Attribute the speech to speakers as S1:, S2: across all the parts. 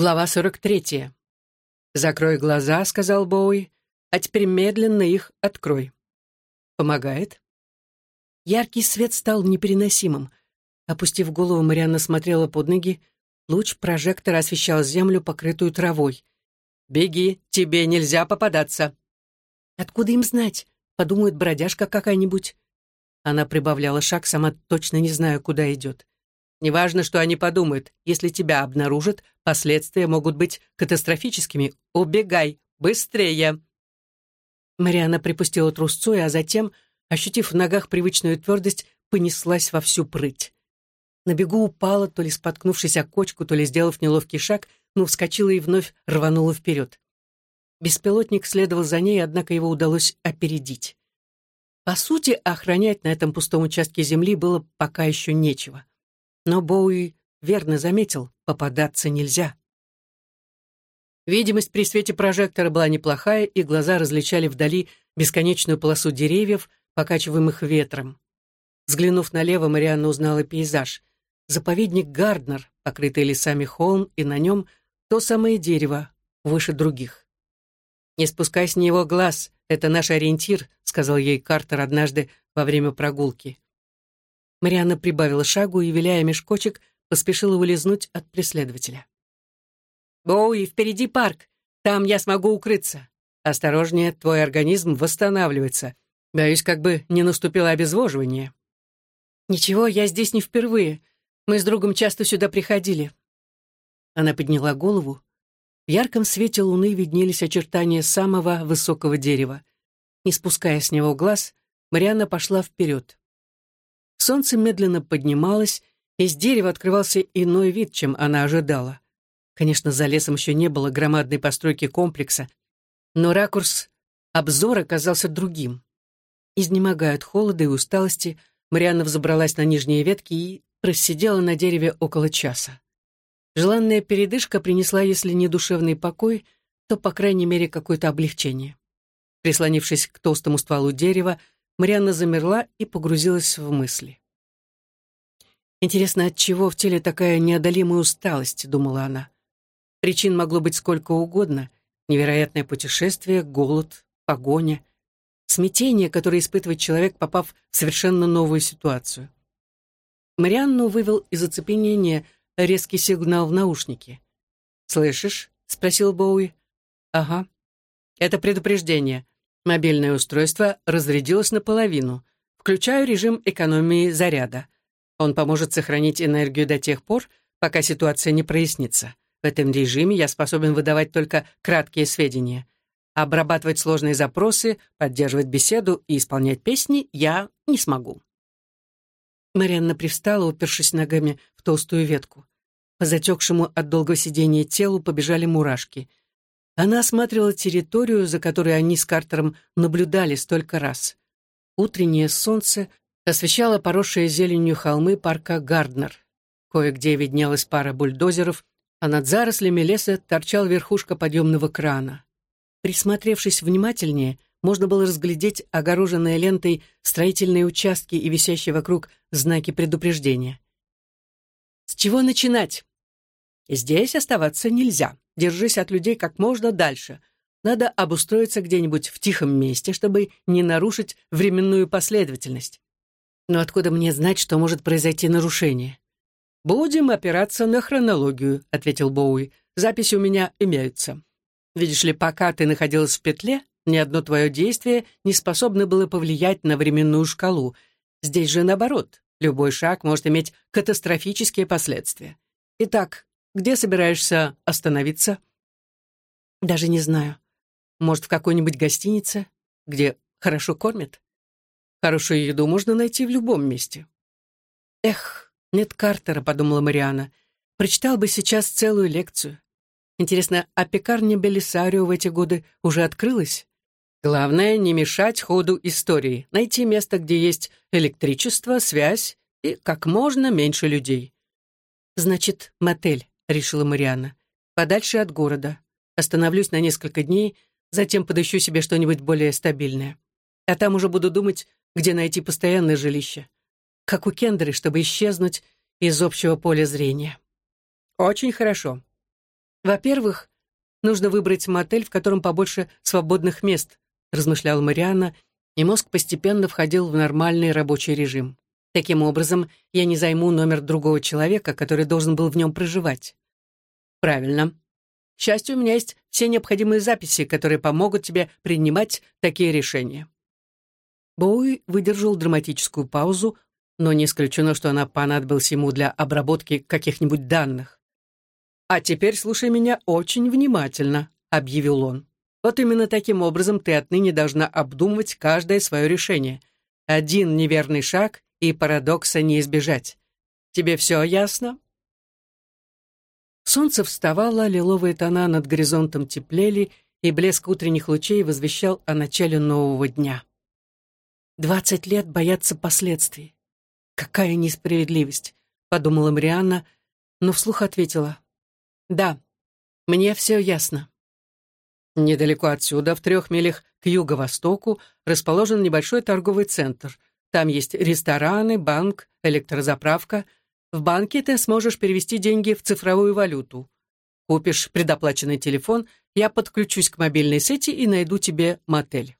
S1: Глава 43. «Закрой глаза», — сказал Боуи, — «а теперь медленно их открой». «Помогает?» Яркий свет стал непереносимым. Опустив голову, Марианна смотрела под ноги. Луч прожектора освещал землю, покрытую травой. «Беги, тебе нельзя попадаться!» «Откуда им знать? Подумают, бродяжка какая-нибудь». Она прибавляла шаг, сама точно не зная, куда идет. Неважно, что они подумают. Если тебя обнаружат, последствия могут быть катастрофическими. Убегай! Быстрее!» Мариана припустила трусцой, а затем, ощутив в ногах привычную твердость, понеслась во всю прыть. На бегу упала, то ли споткнувшись о кочку, то ли сделав неловкий шаг, но вскочила и вновь рванула вперед. Беспилотник следовал за ней, однако его удалось опередить. По сути, охранять на этом пустом участке земли было пока еще нечего. Но Боуи верно заметил, попадаться нельзя. Видимость при свете прожектора была неплохая, и глаза различали вдали бесконечную полосу деревьев, покачиваемых ветром. Взглянув налево, Марианна узнала пейзаж. Заповедник Гарднер, покрытый лесами холм, и на нем то самое дерево, выше других. «Не спускай с него глаз, это наш ориентир», сказал ей Картер однажды во время прогулки. Марианна прибавила шагу и, виляя мешкочек, поспешила улизнуть от преследователя. «Боуи, впереди парк! Там я смогу укрыться! Осторожнее, твой организм восстанавливается. Боюсь, как бы не наступило обезвоживание». «Ничего, я здесь не впервые. Мы с другом часто сюда приходили». Она подняла голову. В ярком свете луны виднелись очертания самого высокого дерева. Не спуская с него глаз, Марианна пошла вперед. Солнце медленно поднималось, и с дерева открывался иной вид, чем она ожидала. Конечно, за лесом еще не было громадной постройки комплекса, но ракурс обзора казался другим. Изнемогая от холода и усталости, Марианна взобралась на нижние ветки и просидела на дереве около часа. Желанная передышка принесла, если не душевный покой, то, по крайней мере, какое-то облегчение. Прислонившись к толстому стволу дерева, Марианна замерла и погрузилась в мысли. «Интересно, от чего в теле такая неодолимая усталость?» — думала она. Причин могло быть сколько угодно. Невероятное путешествие, голод, погоня, смятение, которое испытывает человек, попав в совершенно новую ситуацию. Марианну вывел из оцепенения резкий сигнал в наушнике. «Слышишь?» — спросил Боуи. «Ага. Это предупреждение. Мобильное устройство разрядилось наполовину. Включаю режим экономии заряда. Он поможет сохранить энергию до тех пор, пока ситуация не прояснится. В этом режиме я способен выдавать только краткие сведения. Обрабатывать сложные запросы, поддерживать беседу и исполнять песни я не смогу. Марианна привстала, упершись ногами в толстую ветку. По затекшему от долгого сидения телу побежали мурашки — она осматривала территорию, за которой они с Картером наблюдали столько раз. Утреннее солнце освещало поросшие зеленью холмы парка Гарднер. Кое-где виднелась пара бульдозеров, а над зарослями леса торчал верхушка подъемного крана. Присмотревшись внимательнее, можно было разглядеть огороженные лентой строительные участки и висящие вокруг знаки предупреждения. С чего начинать? Здесь оставаться нельзя. Держись от людей как можно дальше. Надо обустроиться где-нибудь в тихом месте, чтобы не нарушить временную последовательность. Но откуда мне знать, что может произойти нарушение? «Будем опираться на хронологию», — ответил Боуи. «Записи у меня имеются. Видишь ли, пока ты находилась в петле, ни одно твое действие не способно было повлиять на временную шкалу. Здесь же наоборот. Любой шаг может иметь катастрофические последствия. Итак, где собираешься остановиться?» «Даже не знаю. Может, в какой-нибудь гостинице, где хорошо кормят? Хорошую еду можно найти в любом месте». «Эх, нет Картера», — подумала Мариана. «Прочитал бы сейчас целую лекцию. Интересно, а пекарня Белисарио в эти годы уже открылась?» Главное — не мешать ходу истории, найти место, где есть электричество, связь и как можно меньше людей. Значит, мотель решила Марианна. «Подальше от города. Остановлюсь на несколько дней, затем подыщу себе что-нибудь более стабильное. А там уже буду думать, где найти постоянное жилище. Как у Кендры, чтобы исчезнуть из общего поля зрения». «Очень хорошо. Во-первых, нужно выбрать мотель, в котором побольше свободных мест, размышляла Марианна, и мозг постепенно входил в нормальный рабочий режим. Таким образом, я не займу номер другого человека, который должен был в нем проживать. Правильно. К счастью, у меня есть все необходимые записи, которые помогут тебе принимать такие решения. Боуи выдержал драматическую паузу, но не исключено, что она понадобилась ему для обработки каких-нибудь данных. «А теперь слушай меня очень внимательно», — объявил он. «Вот именно таким образом ты отныне должна обдумывать каждое свое решение. Один неверный шаг, и парадокса не избежать. Тебе все ясно?» Солнце вставало, лиловые тона над горизонтом теплели, и блеск утренних лучей возвещал о начале нового дня. Двадцать лет бояться последствий. Какая несправедливость, подумала Марианна, но вслух ответила. Да, мне все ясно. Недалеко отсюда, в трех милях к юго-востоку, расположен небольшой торговый центр. Там есть рестораны, банк, электрозаправка. В банке ты сможешь перевести деньги в цифровую валюту. Купишь предоплаченный телефон, я подключусь к мобильной сети и найду тебе мотель.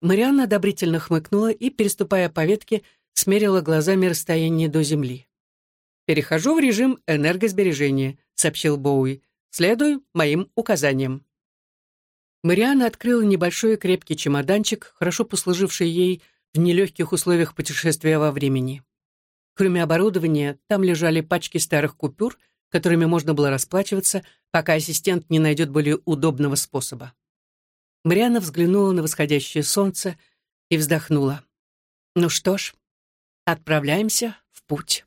S1: Марианна одобрительно хмыкнула и, переступая по ветке, смерила глазами расстояние до земли. «Перехожу в режим энергосбережения», — сообщил Боуи. «Следуй моим указаниям». Марианна открыла небольшой крепкий чемоданчик, хорошо послуживший ей в нелегких условиях путешествия во времени. Кроме оборудования, там лежали пачки старых купюр, которыми можно было расплачиваться, пока ассистент не найдет более удобного способа. Марианна взглянула на восходящее солнце и вздохнула. «Ну что ж, отправляемся в путь».